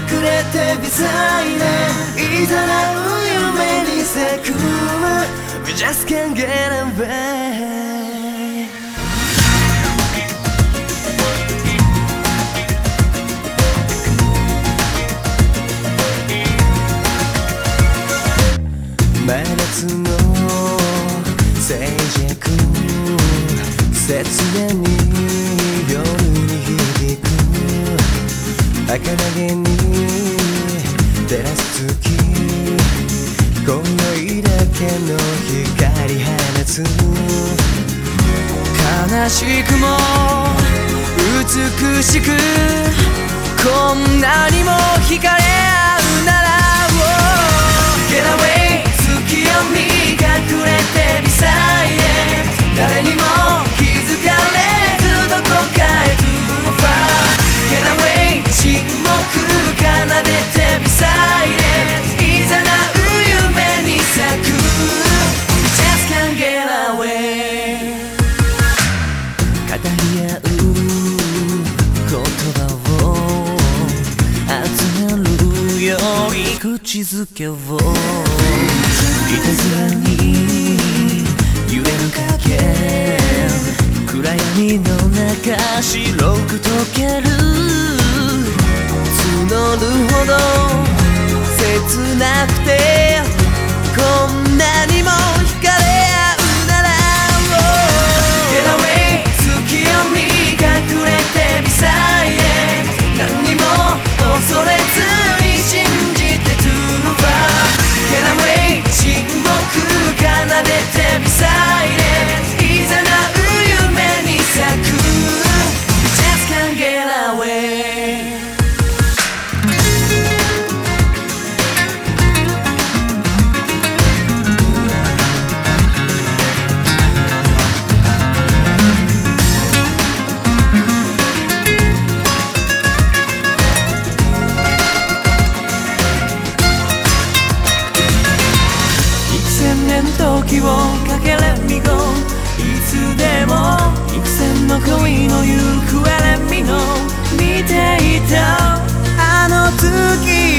くれて微細な誘う夢に咲く We just can't get away の静寂切ない夜に響く。儚げに照らす月。今宵だけの光。放つ悲しくも美しくこんなにも光口づけをいたずらに揺れる影暗闇の中白く溶ける募るほど切なくてこん恋の行方れみの見ていた。あの月